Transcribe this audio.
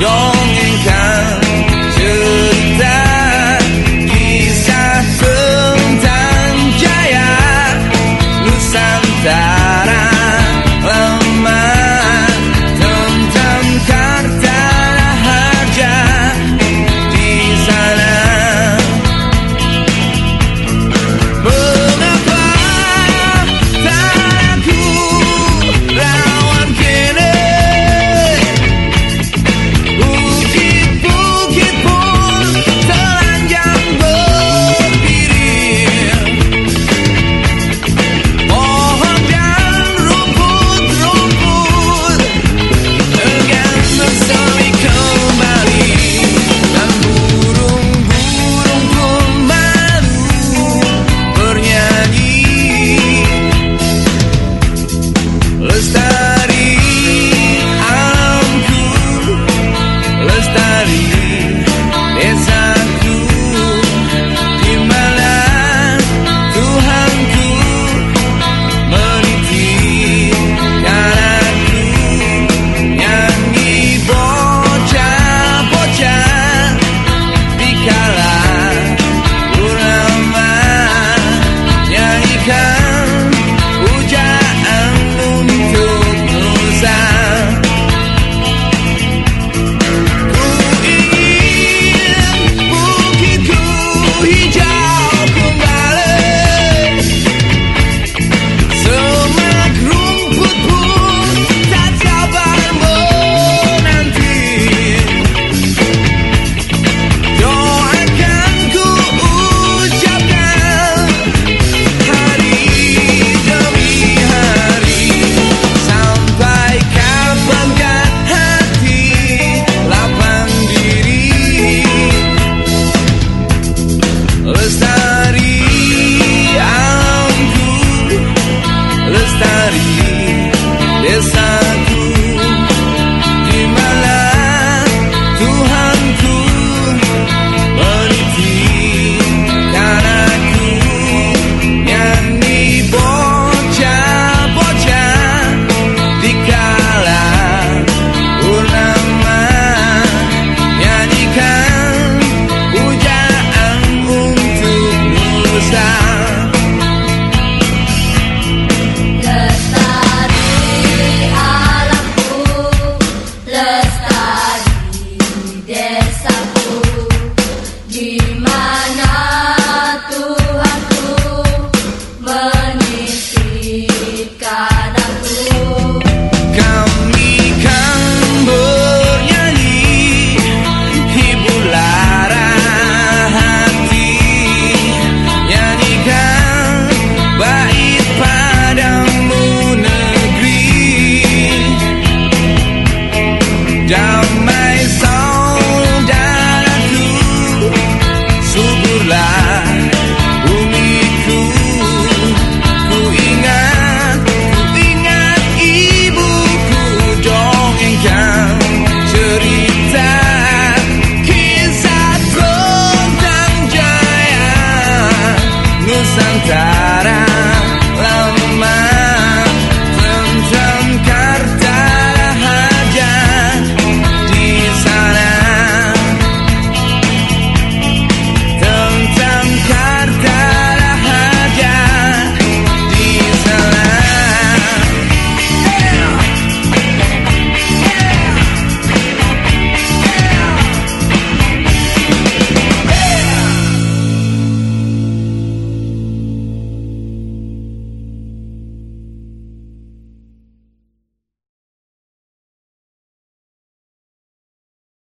Don't